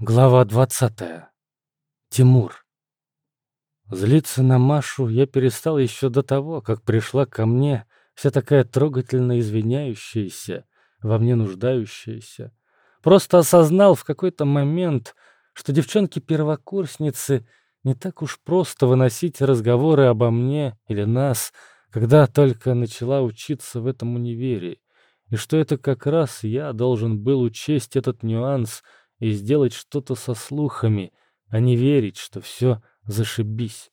Глава двадцатая. Тимур. Злиться на Машу я перестал еще до того, как пришла ко мне вся такая трогательно извиняющаяся, во мне нуждающаяся. Просто осознал в какой-то момент, что девчонки-первокурсницы не так уж просто выносить разговоры обо мне или нас, когда только начала учиться в этом универе, и что это как раз я должен был учесть этот нюанс — и сделать что-то со слухами, а не верить, что все зашибись.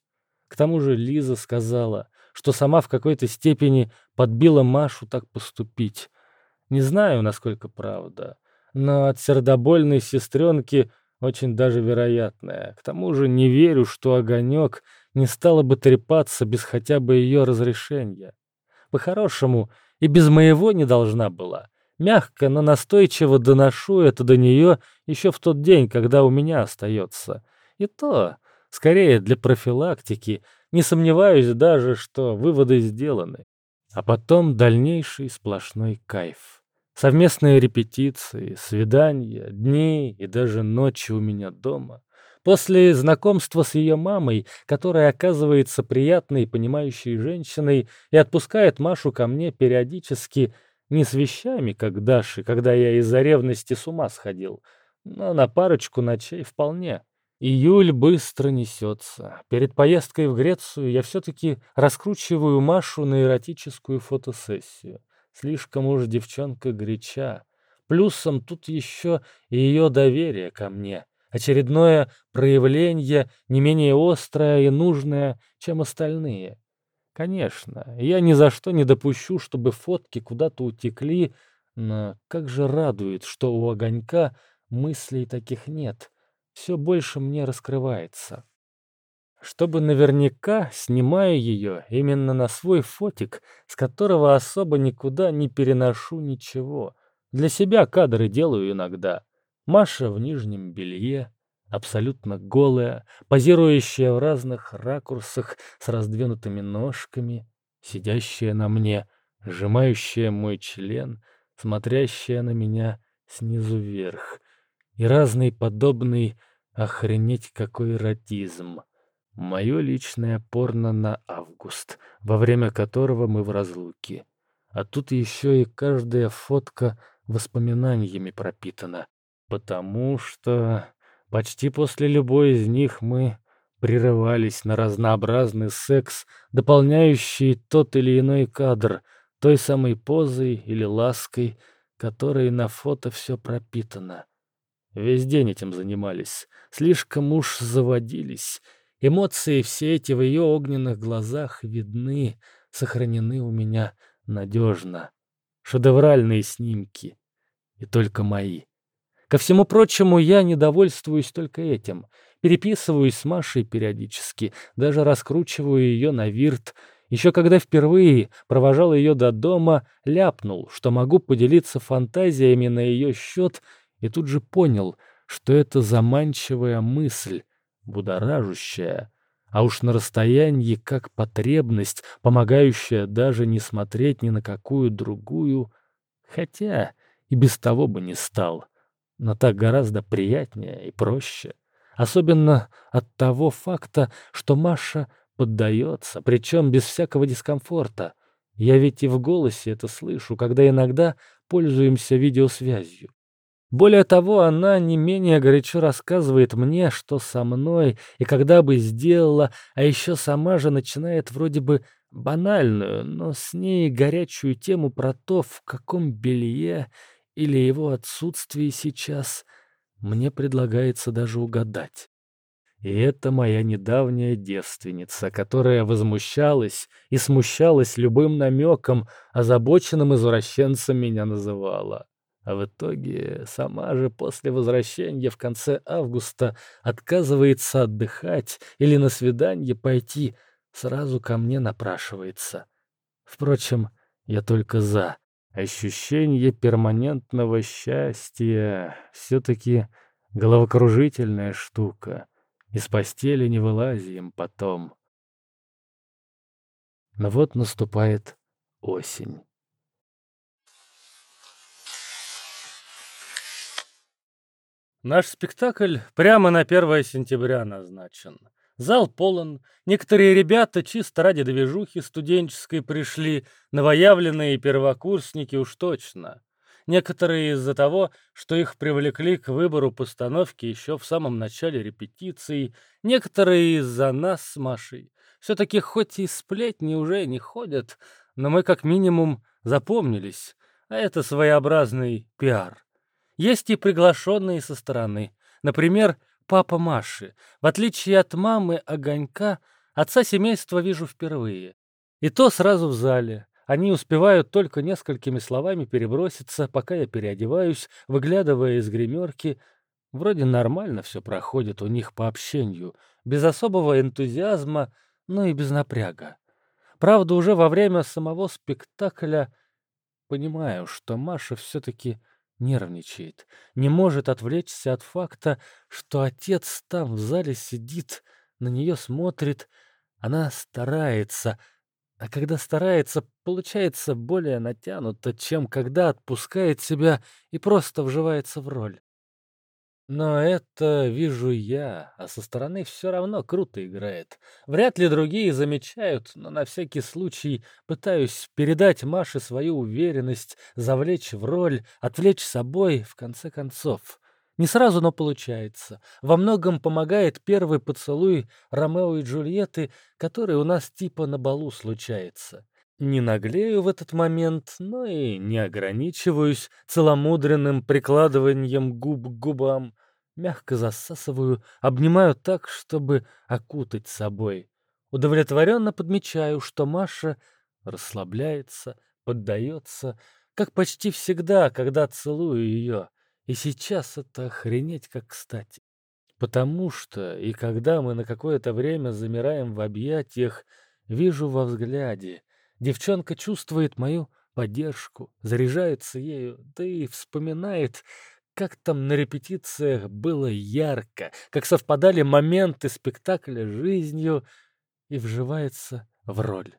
К тому же Лиза сказала, что сама в какой-то степени подбила Машу так поступить. Не знаю, насколько правда, но от сердобольной сестренки очень даже вероятная. К тому же не верю, что Огонек не стала бы трепаться без хотя бы ее разрешения. По-хорошему, и без моего не должна была. Мягко, но настойчиво доношу это до нее еще в тот день, когда у меня остается. И то, скорее для профилактики, не сомневаюсь даже, что выводы сделаны. А потом дальнейший сплошной кайф. Совместные репетиции, свидания, дни и даже ночи у меня дома. После знакомства с ее мамой, которая оказывается приятной и понимающей женщиной и отпускает Машу ко мне периодически, не с вещами, как Даши, когда я из-за ревности с ума сходил, но на парочку ночей вполне. Июль быстро несется. Перед поездкой в Грецию я все-таки раскручиваю Машу на эротическую фотосессию. Слишком уж девчонка горяча. Плюсом тут еще и ее доверие ко мне. Очередное проявление не менее острое и нужное, чем остальные. Конечно, я ни за что не допущу, чтобы фотки куда-то утекли, но как же радует, что у огонька мыслей таких нет. Все больше мне раскрывается. Чтобы наверняка снимаю ее именно на свой фотик, с которого особо никуда не переношу ничего. Для себя кадры делаю иногда. Маша в нижнем белье, абсолютно голая, позирующая в разных ракурсах с раздвинутыми ножками, сидящая на мне, сжимающая мой член, смотрящая на меня снизу вверх. И разный подобный охренеть какой эротизм. Мое личное порно на август, во время которого мы в разлуке. А тут еще и каждая фотка воспоминаниями пропитана. Потому что... Почти после любой из них мы прерывались на разнообразный секс, дополняющий тот или иной кадр, той самой позой или лаской, которой на фото все пропитано. Весь день этим занимались, слишком уж заводились. Эмоции все эти в ее огненных глазах видны, сохранены у меня надежно. Шедевральные снимки. И только мои. Ко всему прочему, я не довольствуюсь только этим. Переписываюсь с Машей периодически, даже раскручиваю ее на вирт. Еще когда впервые провожал ее до дома, ляпнул, что могу поделиться фантазиями на ее счет, и тут же понял, что это заманчивая мысль, будоражущая, а уж на расстоянии как потребность, помогающая даже не смотреть ни на какую другую, хотя и без того бы не стал но так гораздо приятнее и проще. Особенно от того факта, что Маша поддается, причем без всякого дискомфорта. Я ведь и в голосе это слышу, когда иногда пользуемся видеосвязью. Более того, она не менее горячо рассказывает мне, что со мной и когда бы сделала, а еще сама же начинает вроде бы банальную, но с ней горячую тему про то, в каком белье или его отсутствии сейчас, мне предлагается даже угадать. И это моя недавняя девственница, которая возмущалась и смущалась любым намеком, озабоченным извращенцем меня называла. А в итоге сама же после возвращения в конце августа отказывается отдыхать или на свидание пойти, сразу ко мне напрашивается. Впрочем, я только за. Ощущение перманентного счастья все-таки головокружительная штука. Из постели не вылазим потом. Но вот наступает осень. Наш спектакль прямо на 1 сентября назначен. Зал полон. Некоторые ребята чисто ради движухи студенческой пришли, новоявленные первокурсники уж точно. Некоторые из-за того, что их привлекли к выбору постановки еще в самом начале репетиции, некоторые из-за нас с Машей. Все-таки хоть и сплетни уже не ходят, но мы как минимум запомнились, а это своеобразный пиар. Есть и приглашенные со стороны. Например, папа Маши. В отличие от мамы Огонька, отца семейства вижу впервые. И то сразу в зале. Они успевают только несколькими словами переброситься, пока я переодеваюсь, выглядывая из гримерки. Вроде нормально все проходит у них по общению, без особого энтузиазма, но и без напряга. Правда, уже во время самого спектакля понимаю, что Маша все-таки нервничает, не может отвлечься от факта, что отец там в зале сидит, на нее смотрит, она старается, а когда старается, получается более натянуто, чем когда отпускает себя и просто вживается в роль. Но это вижу я, а со стороны все равно круто играет. Вряд ли другие замечают, но на всякий случай пытаюсь передать Маше свою уверенность, завлечь в роль, отвлечь собой, в конце концов. Не сразу, но получается. Во многом помогает первый поцелуй Ромео и Джульетты, который у нас типа на балу случается. Не наглею в этот момент, но и не ограничиваюсь целомудренным прикладыванием губ к губам. Мягко засасываю, обнимаю так, чтобы окутать собой. Удовлетворенно подмечаю, что Маша расслабляется, поддается, как почти всегда, когда целую ее. И сейчас это охренеть как кстати. Потому что, и когда мы на какое-то время замираем в объятиях, вижу во взгляде — Девчонка чувствует мою поддержку, заряжается ею, да и вспоминает, как там на репетициях было ярко, как совпадали моменты спектакля с жизнью и вживается в роль.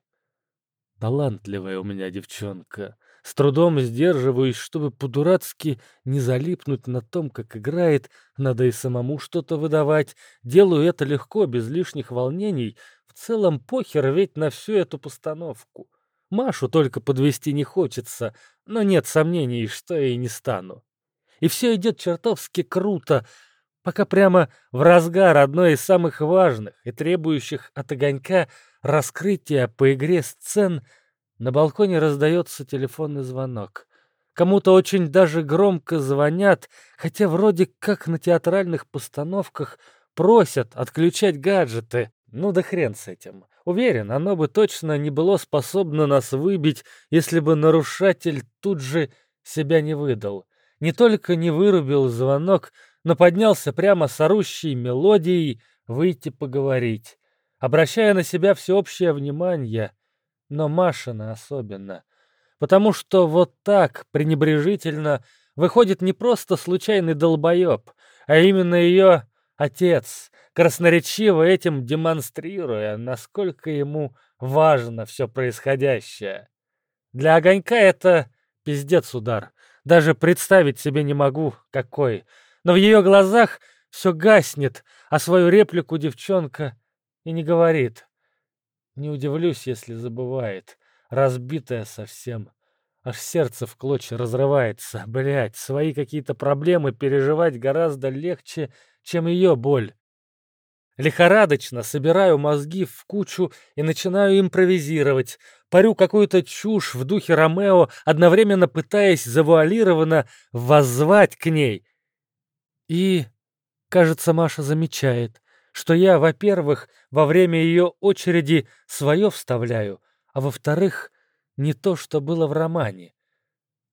Талантливая у меня девчонка. С трудом сдерживаюсь, чтобы по-дурацки не залипнуть на том, как играет. Надо и самому что-то выдавать. Делаю это легко, без лишних волнений. Целом похер ведь на всю эту постановку. Машу только подвести не хочется, но нет сомнений, что и не стану. И все идет чертовски круто, пока прямо в разгар одной из самых важных и требующих от огонька раскрытия по игре сцен на балконе раздается телефонный звонок. Кому-то очень даже громко звонят, хотя вроде как на театральных постановках просят отключать гаджеты. Ну да хрен с этим. Уверен, оно бы точно не было способно нас выбить, если бы нарушатель тут же себя не выдал. Не только не вырубил звонок, но поднялся прямо с орущей мелодией выйти поговорить, обращая на себя всеобщее внимание, но Машина особенно. Потому что вот так, пренебрежительно, выходит не просто случайный долбоеб, а именно ее отец, красноречиво этим демонстрируя, насколько ему важно все происходящее. Для огонька это пиздец удар. Даже представить себе не могу, какой. Но в ее глазах все гаснет, а свою реплику девчонка и не говорит. Не удивлюсь, если забывает. Разбитая совсем. Аж сердце в клочья разрывается. Блять, свои какие-то проблемы переживать гораздо легче, чем ее боль. Лихорадочно собираю мозги в кучу и начинаю импровизировать. Парю какую-то чушь в духе Ромео, одновременно пытаясь завуалированно воззвать к ней. И, кажется, Маша замечает, что я, во-первых, во время ее очереди свое вставляю, а во-вторых, не то, что было в романе.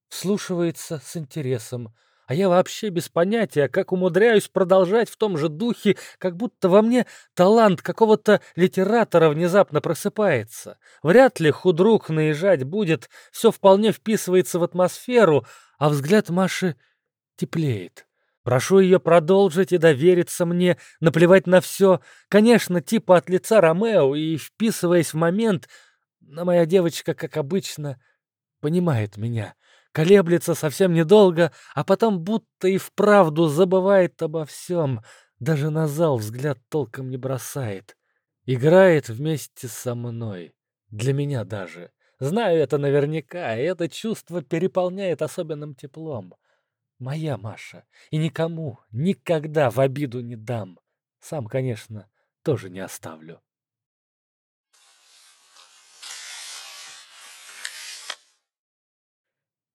Слушивается с интересом, а я вообще без понятия, как умудряюсь продолжать в том же духе, как будто во мне талант какого-то литератора внезапно просыпается. Вряд ли худрук наезжать будет, все вполне вписывается в атмосферу, а взгляд Маши теплеет. Прошу ее продолжить и довериться мне, наплевать на все. Конечно, типа от лица Ромео и вписываясь в момент, но моя девочка, как обычно, понимает меня. колеблется совсем недолго, а потом будто и вправду забывает обо всем, даже на зал взгляд толком не бросает. Играет вместе со мной. Для меня даже. Знаю это наверняка, и это чувство переполняет особенным теплом. Моя Маша. И никому, никогда в обиду не дам. Сам, конечно, тоже не оставлю.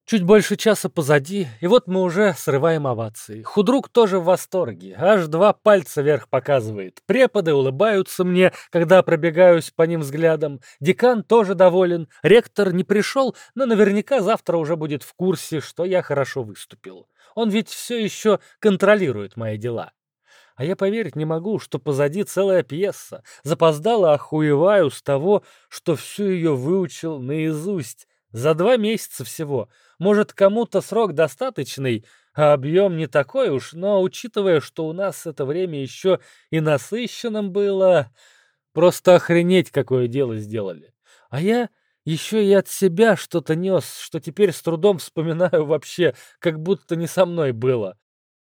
Чуть больше часа позади, и вот мы уже срываем овации. Худрук тоже в восторге, аж два пальца вверх показывает. Преподы улыбаются мне, когда пробегаюсь по ним взглядом. Декан тоже доволен. Ректор не пришел, но наверняка завтра уже будет в курсе, что я хорошо выступил. Он ведь все еще контролирует мои дела. А я поверить не могу, что позади целая пьеса. Запоздало охуеваю с того, что всю ее выучил наизусть. За два месяца всего. Может, кому-то срок достаточный, а объем не такой уж, но учитывая, что у нас это время еще и насыщенным было, просто охренеть, какое дело сделали. А я еще и от себя что-то нес, что теперь с трудом вспоминаю вообще, как будто не со мной было.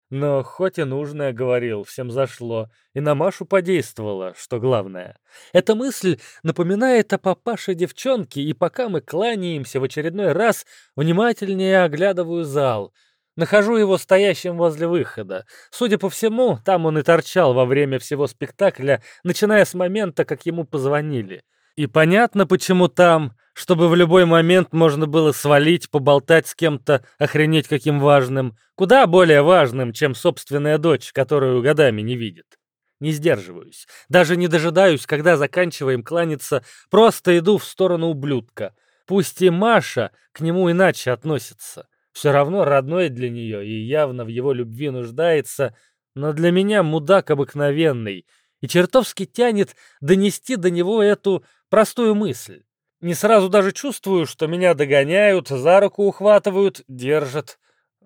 Но хоть и нужное говорил, всем зашло, и на Машу подействовало, что главное. Эта мысль напоминает о папаше девчонки, и пока мы кланяемся в очередной раз, внимательнее оглядываю зал. Нахожу его стоящим возле выхода. Судя по всему, там он и торчал во время всего спектакля, начиная с момента, как ему позвонили. И понятно, почему там, чтобы в любой момент можно было свалить, поболтать с кем-то, охренеть каким важным, куда более важным, чем собственная дочь, которую годами не видит. Не сдерживаюсь, даже не дожидаюсь, когда заканчиваем кланяться, просто иду в сторону ублюдка. Пусть и Маша к нему иначе относится. Все равно родной для нее и явно в его любви нуждается, но для меня мудак обыкновенный, и чертовски тянет донести до него эту простую мысль. Не сразу даже чувствую, что меня догоняют, за руку ухватывают, держат.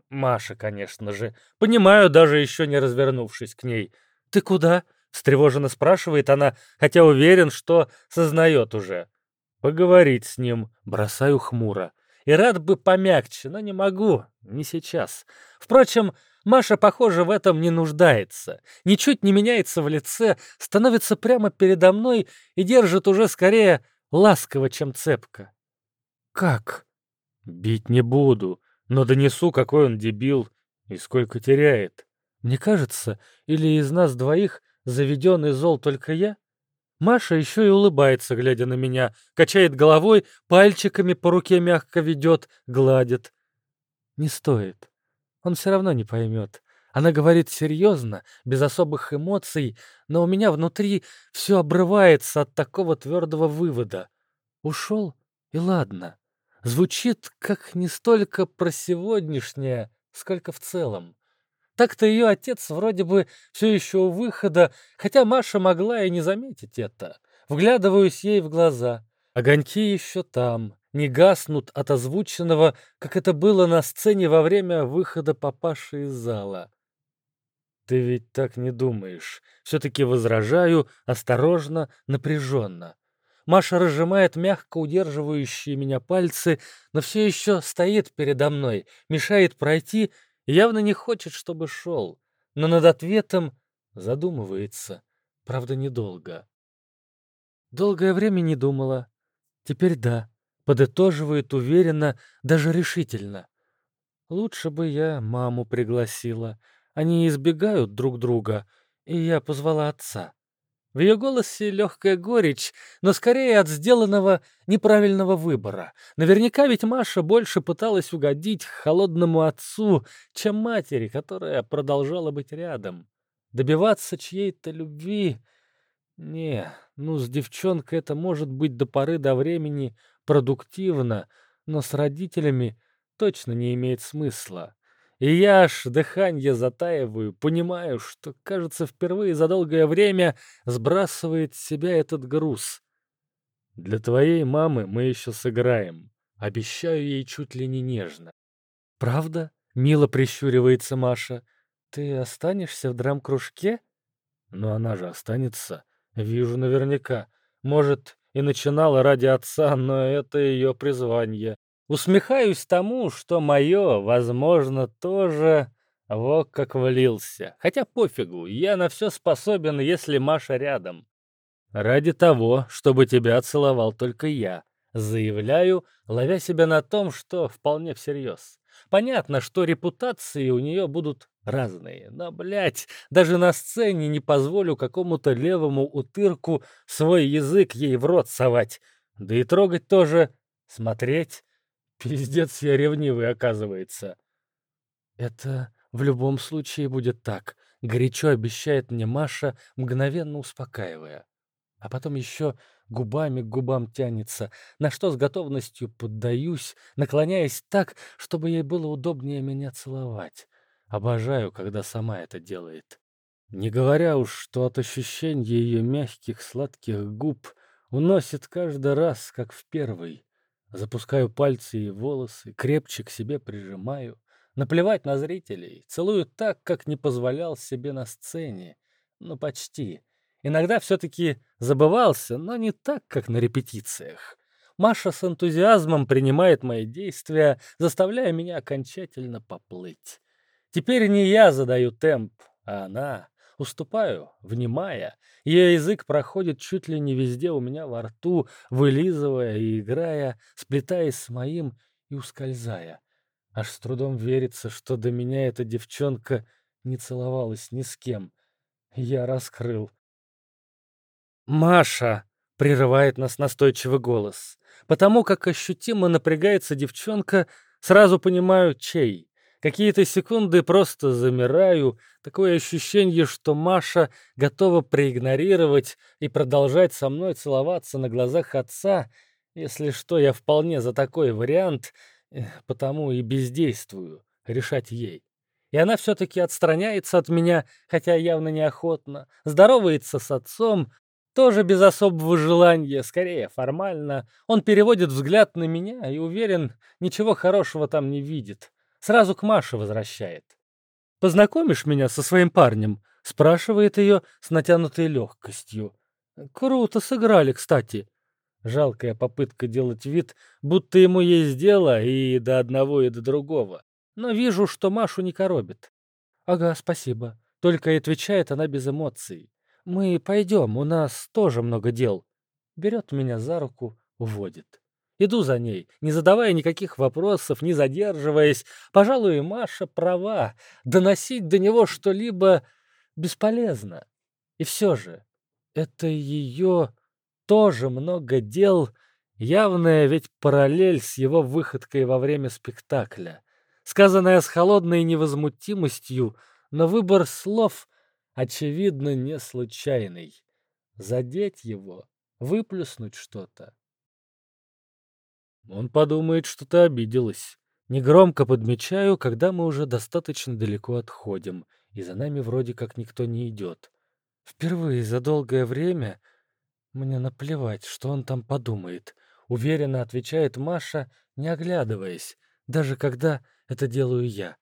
Маша, конечно же. Понимаю, даже еще не развернувшись к ней. «Ты куда?» — встревоженно спрашивает она, хотя уверен, что сознает уже. Поговорить с ним бросаю хмуро. И рад бы помягче, но не могу, не сейчас. Впрочем, Маша, похоже, в этом не нуждается. Ничуть не меняется в лице, становится прямо передо мной и держит уже скорее ласково, чем цепко. «Как?» «Бить не буду, но донесу, какой он дебил и сколько теряет. Мне кажется, или из нас двоих заведенный зол только я?» Маша еще и улыбается, глядя на меня, качает головой, пальчиками по руке мягко ведет, гладит. «Не стоит. Он все равно не поймет. Она говорит серьезно, без особых эмоций, но у меня внутри все обрывается от такого твердого вывода. Ушел, и ладно. Звучит как не столько про сегодняшнее, сколько в целом. Так-то ее отец вроде бы все еще у выхода, хотя Маша могла и не заметить это. Вглядываюсь ей в глаза. Огоньки еще там, не гаснут от озвученного, как это было на сцене во время выхода папаши из зала. «Ты ведь так не думаешь?» Все-таки возражаю, осторожно, напряженно. Маша разжимает мягко удерживающие меня пальцы, но все еще стоит передо мной, мешает пройти явно не хочет, чтобы шел. Но над ответом задумывается, правда, недолго. Долгое время не думала. Теперь да подытоживает уверенно, даже решительно. Лучше бы я маму пригласила. Они избегают друг друга, и я позвала отца. В ее голосе легкая горечь, но скорее от сделанного неправильного выбора. Наверняка ведь Маша больше пыталась угодить холодному отцу, чем матери, которая продолжала быть рядом. Добиваться чьей-то любви... Не, ну с девчонкой это может быть до поры до времени продуктивно, но с родителями точно не имеет смысла. И я аж дыхание затаиваю, понимаю, что, кажется, впервые за долгое время сбрасывает с себя этот груз. Для твоей мамы мы еще сыграем. Обещаю ей чуть ли не нежно. Правда? Мило прищуривается Маша. Ты останешься в драм-кружке? Но она же останется. Вижу наверняка. Может, и начинала ради отца, но это ее призвание. Усмехаюсь тому, что мое, возможно, тоже вот как влился. Хотя пофигу, я на все способен, если Маша рядом. Ради того, чтобы тебя целовал только я. Заявляю, ловя себя на том, что вполне всерьез. Понятно, что репутации у нее будут разные, но, блядь, даже на сцене не позволю какому-то левому утырку свой язык ей в рот совать. Да и трогать тоже, смотреть. Пиздец я ревнивый, оказывается. Это в любом случае будет так, горячо обещает мне Маша, мгновенно успокаивая. А потом еще губами к губам тянется, на что с готовностью поддаюсь, наклоняясь так, чтобы ей было удобнее меня целовать. Обожаю, когда сама это делает. Не говоря уж, что от ощущения ее мягких сладких губ уносит каждый раз, как в первый. Запускаю пальцы и волосы, крепче к себе прижимаю. Наплевать на зрителей, целую так, как не позволял себе на сцене. Ну, почти. Иногда все-таки забывался, но не так, как на репетициях. Маша с энтузиазмом принимает мои действия, заставляя меня окончательно поплыть. Теперь не я задаю темп, а она. Уступаю, внимая. Ее язык проходит чуть ли не везде у меня во рту, вылизывая и играя, сплетаясь с моим и ускользая. Аж с трудом верится, что до меня эта девчонка не целовалась ни с кем. Я раскрыл «Маша!» — прерывает нас настойчивый голос. Потому как ощутимо напрягается девчонка, сразу понимаю, чей. Какие-то секунды просто замираю, такое ощущение, что Маша готова проигнорировать и продолжать со мной целоваться на глазах отца. Если что, я вполне за такой вариант, э, потому и бездействую, решать ей. И она все-таки отстраняется от меня, хотя явно неохотно, здоровается с отцом, тоже без особого желания, скорее формально. Он переводит взгляд на меня и уверен, ничего хорошего там не видит. Сразу к Маше возвращает. «Познакомишь меня со своим парнем?» — спрашивает ее с натянутой легкостью. «Круто сыграли, кстати». Жалкая попытка делать вид, будто ему есть дело и до одного, и до другого. Но вижу, что Машу не коробит. «Ага, спасибо». Только и отвечает она без эмоций. «Мы пойдем, у нас тоже много дел». Берет меня за руку, уводит. Иду за ней, не задавая никаких вопросов, не задерживаясь. Пожалуй, Маша права. Доносить до него что-либо бесполезно. И все же, это ее тоже много дел, явная ведь параллель с его выходкой во время спектакля. Сказанная с холодной невозмутимостью, но выбор слов очевидно, не случайный. Задеть его, выплюснуть что-то. Он подумает, что ты обиделась. Негромко подмечаю, когда мы уже достаточно далеко отходим, и за нами вроде как никто не идет. Впервые за долгое время мне наплевать, что он там подумает. Уверенно отвечает Маша, не оглядываясь, даже когда это делаю я.